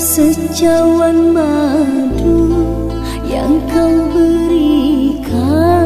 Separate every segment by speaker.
Speaker 1: Secawan madu yang kau berikan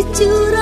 Speaker 1: Jurang